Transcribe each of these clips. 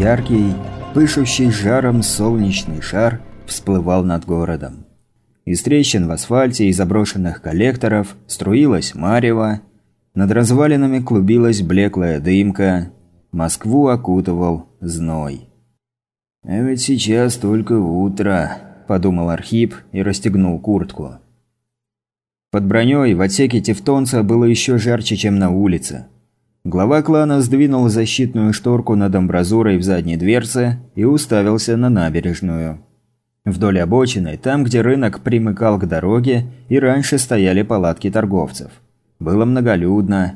Яркий, пышущий жаром солнечный шар всплывал над городом. Из трещин в асфальте и заброшенных коллекторов струилась марево, над развалинами клубилась блеклая дымка, Москву окутывал зной. «А ведь сейчас только утро», – подумал Архип и расстегнул куртку. Под броней в отсеке Тевтонца было еще жарче, чем на улице. Глава клана сдвинул защитную шторку над амбразурой в задней дверце и уставился на набережную. Вдоль обочины, там, где рынок примыкал к дороге, и раньше стояли палатки торговцев. Было многолюдно.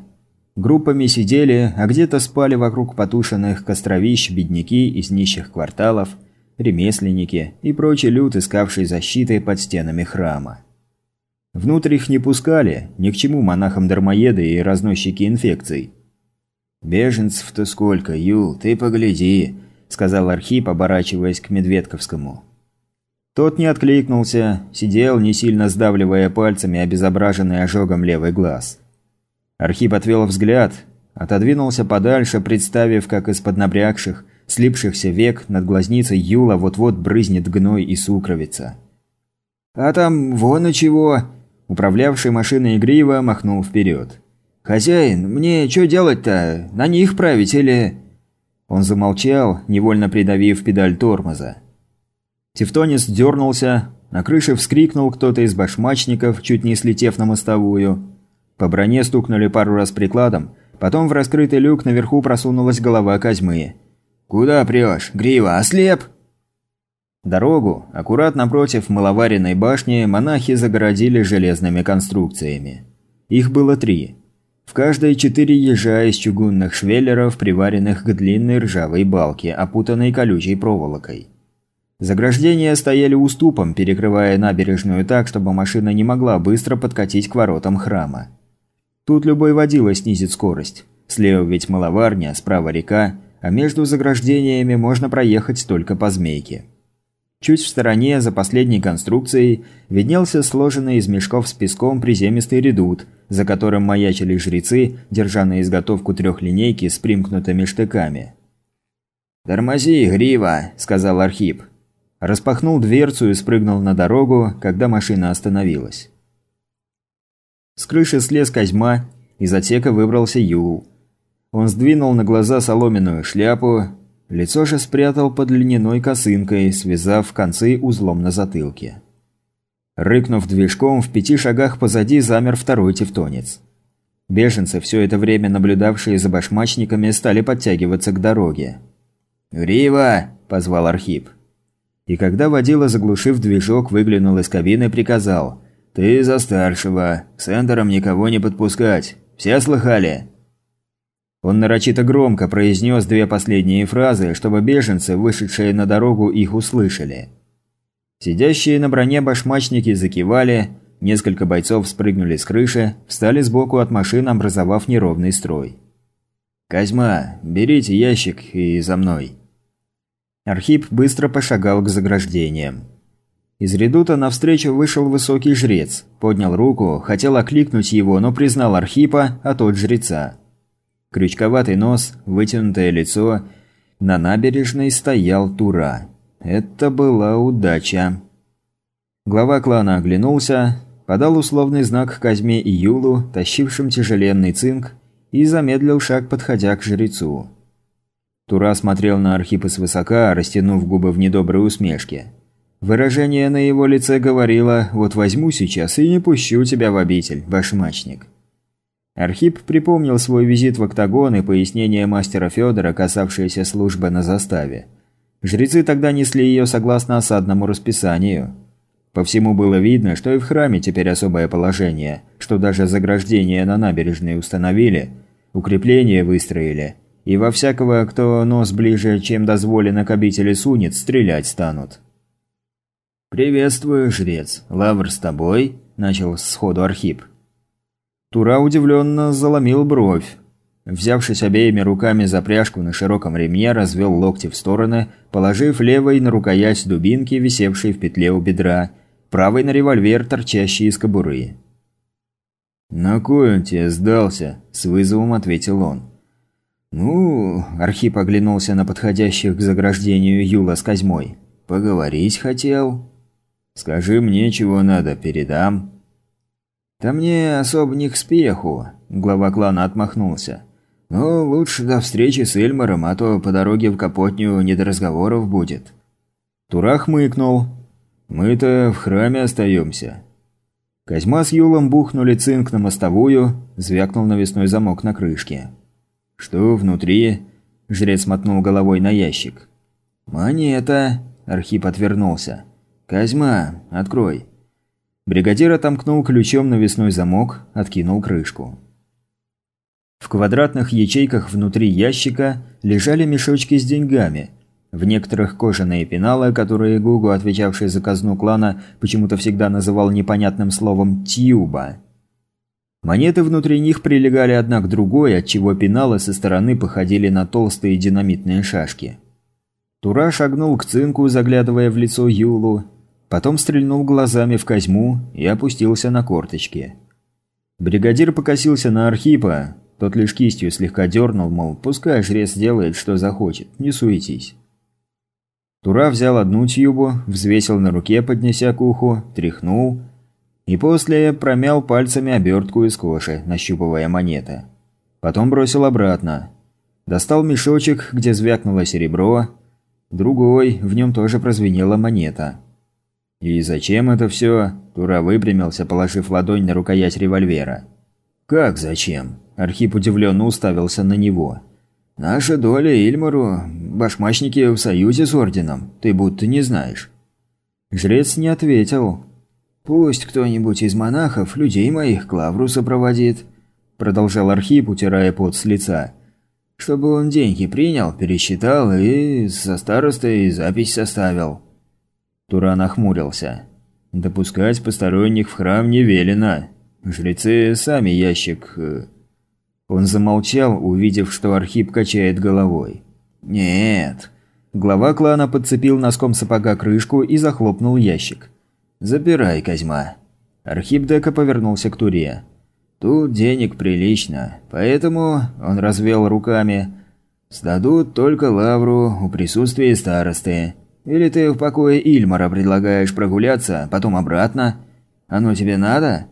Группами сидели, а где-то спали вокруг потушенных костровищ бедняки из нищих кварталов, ремесленники и прочий люд, искавший защиты под стенами храма. Внутрь их не пускали, ни к чему монахам-дармоеды и разносчики инфекций. «Беженцев-то сколько, Ю, ты погляди», – сказал Архип, оборачиваясь к Медведковскому. Тот не откликнулся, сидел, не сильно сдавливая пальцами обезображенный ожогом левый глаз. Архип отвел взгляд, отодвинулся подальше, представив, как из-под напрягших, слипшихся век над глазницей Юла вот-вот брызнет гной и сукровица. «А там вон и чего!» Управлявший машиной игриво махнул вперед. «Хозяин, мне что делать-то? На них править или...» Он замолчал, невольно придавив педаль тормоза. Тевтонис дернулся, на крыше вскрикнул кто-то из башмачников, чуть не слетев на мостовую. По броне стукнули пару раз прикладом, потом в раскрытый люк наверху просунулась голова Козьмы. «Куда прешь? Грива, ослеп?» Дорогу, аккурат напротив маловаренной башни, монахи загородили железными конструкциями. Их было три. Каждой четыре ежа из чугунных швеллеров, приваренных к длинной ржавой балке, опутанной колючей проволокой. Заграждения стояли уступом, перекрывая набережную так, чтобы машина не могла быстро подкатить к воротам храма. Тут любой водила снизит скорость. Слева ведь маловарня, справа река, а между заграждениями можно проехать только по змейке. Чуть в стороне, за последней конструкцией, виднелся сложенный из мешков с песком приземистый редут, за которым маячили жрецы, держа на изготовку трехлинейки с примкнутыми штыками. «Тормози, грива!» – сказал Архип. Распахнул дверцу и спрыгнул на дорогу, когда машина остановилась. С крыши слез Козьма, из отсека выбрался Юл. Он сдвинул на глаза соломенную шляпу, Лицо же спрятал под льняной косынкой, связав концы узлом на затылке. Рыкнув движком, в пяти шагах позади замер второй тевтонец. Беженцы, все это время наблюдавшие за башмачниками, стали подтягиваться к дороге. «Грива!» – позвал Архип. И когда водила, заглушив движок, выглянул из кабины, приказал. «Ты за старшего. К сендерам никого не подпускать. Все слыхали?» Он нарочито громко произнес две последние фразы, чтобы беженцы, вышедшие на дорогу, их услышали. Сидящие на броне башмачники закивали, несколько бойцов спрыгнули с крыши, встали сбоку от машин, образовав неровный строй. «Козьма, берите ящик и за мной». Архип быстро пошагал к заграждениям. Из редута навстречу вышел высокий жрец, поднял руку, хотел окликнуть его, но признал Архипа, а тот жреца. Крючковатый нос, вытянутое лицо. На набережной стоял Тура. Это была удача. Глава клана оглянулся, подал условный знак Казьме и Юлу, тащившим тяжеленный цинк, и замедлил шаг, подходя к жрецу. Тура смотрел на Архипа свысока, растянув губы в недоброй усмешке. Выражение на его лице говорило «Вот возьму сейчас и не пущу тебя в обитель, башмачник». Архип припомнил свой визит в октагон и пояснение мастера Федора, касавшееся службы на заставе. Жрецы тогда несли ее согласно осадному расписанию. По всему было видно, что и в храме теперь особое положение, что даже заграждения на набережной установили, укрепления выстроили, и во всякого, кто нос ближе, чем дозволено к обители сунет, стрелять станут. «Приветствую, жрец. Лавр с тобой?» – начал сходу Архип. Тура удивленно заломил бровь. Взявшись обеими руками за пряжку на широком ремне, развел локти в стороны, положив левой на рукоять дубинки, висевшей в петле у бедра, правой на револьвер, торчащий из кобуры. «На кой он тебе сдался?» – с вызовом ответил он. «Ну...» – Архип оглянулся на подходящих к заграждению Юла с Козьмой. «Поговорить хотел?» «Скажи мне, чего надо, передам». «Да мне особо не к спеху», – глава клана отмахнулся. «Но лучше до встречи с Эльмаром, а то по дороге в Капотню не до разговоров будет». Турах мыкнул. «Мы-то в храме остаемся». Козьма с Юлом бухнули цинк на мостовую, звякнул навесной замок на крышке. «Что внутри?» – жрец мотнул головой на ящик. «Монета!» – Архип отвернулся. «Козьма, открой!» Бригадир отомкнул ключом навесной замок, откинул крышку. В квадратных ячейках внутри ящика лежали мешочки с деньгами. В некоторых кожаные пеналы, которые Гугу, отвечавший за казну клана, почему-то всегда называл непонятным словом «тьюба». Монеты внутри них прилегали одна к другой, отчего пеналы со стороны походили на толстые динамитные шашки. Тура шагнул к цинку, заглядывая в лицо Юлу, потом стрельнул глазами в Козьму и опустился на корточки. Бригадир покосился на Архипа, тот лишь кистью слегка дернул, мол, пускай жрец делает, что захочет, не суетись. Тура взял одну тюбу, взвесил на руке, поднеся к уху, тряхнул – и после промял пальцами обертку из кожи, нащупывая монеты. Потом бросил обратно. Достал мешочек, где звякнуло серебро. Другой, в нем тоже прозвенела монета. «И зачем это все?» Тура выпрямился, положив ладонь на рукоять револьвера. «Как зачем?» Архип удивленно уставился на него. «Наша доля Ильмару, башмачники в союзе с орденом, ты будто не знаешь». Жрец не ответил, «Пусть кто-нибудь из монахов людей моих к лавру сопроводит», – продолжал Архип, утирая пот с лица. «Чтобы он деньги принял, пересчитал и со старостой запись составил». Туран охмурился. «Допускать посторонних в храм не велено. Жрецы сами ящик...» э». Он замолчал, увидев, что Архип качает головой. «Нет». Глава клана подцепил носком сапога крышку и захлопнул ящик. «Забирай, Козьма». Архип Дека повернулся к Туре. «Тут денег прилично, поэтому...» – он развел руками. «Сдадут только лавру у присутствия старосты. Или ты в покое Ильмара предлагаешь прогуляться, потом обратно? Оно тебе надо?»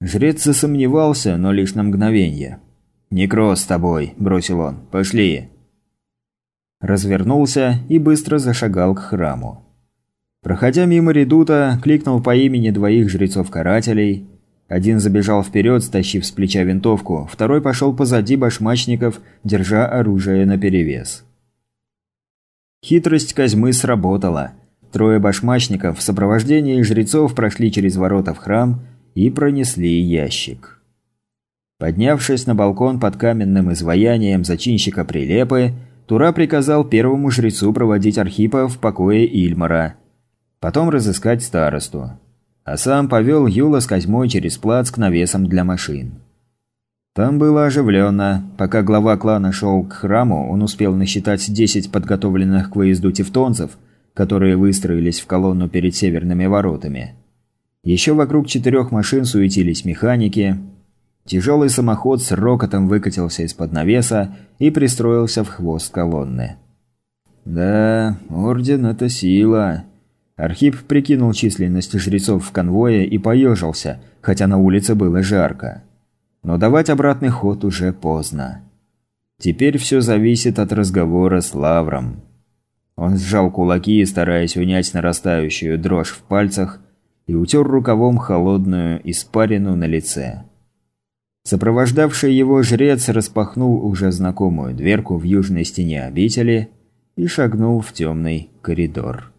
Жрец засомневался, но лишь на мгновение. «Некроз с тобой», – бросил он. «Пошли». Развернулся и быстро зашагал к храму. Проходя мимо редута, кликнул по имени двоих жрецов-карателей. Один забежал вперед, стащив с плеча винтовку, второй пошел позади башмачников, держа оружие наперевес. Хитрость Козьмы сработала. Трое башмачников в сопровождении жрецов прошли через ворота в храм и пронесли ящик. Поднявшись на балкон под каменным изваянием зачинщика Прилепы, Тура приказал первому жрецу проводить Архипа в покое Ильмара – потом разыскать старосту. А сам повел Юла с Козьмой через плац к навесам для машин. Там было оживленно. Пока глава клана шел к храму, он успел насчитать 10 подготовленных к выезду тевтонцев, которые выстроились в колонну перед северными воротами. Еще вокруг четырех машин суетились механики. Тяжелый самоход с рокотом выкатился из-под навеса и пристроился в хвост колонны. «Да, орден – это сила», Архип прикинул численность жрецов в конвое и поежился, хотя на улице было жарко. Но давать обратный ход уже поздно. Теперь все зависит от разговора с Лавром. Он сжал кулаки, стараясь унять нарастающую дрожь в пальцах, и утер рукавом холодную испарину на лице. Сопровождавший его жрец распахнул уже знакомую дверку в южной стене обители и шагнул в темный коридор.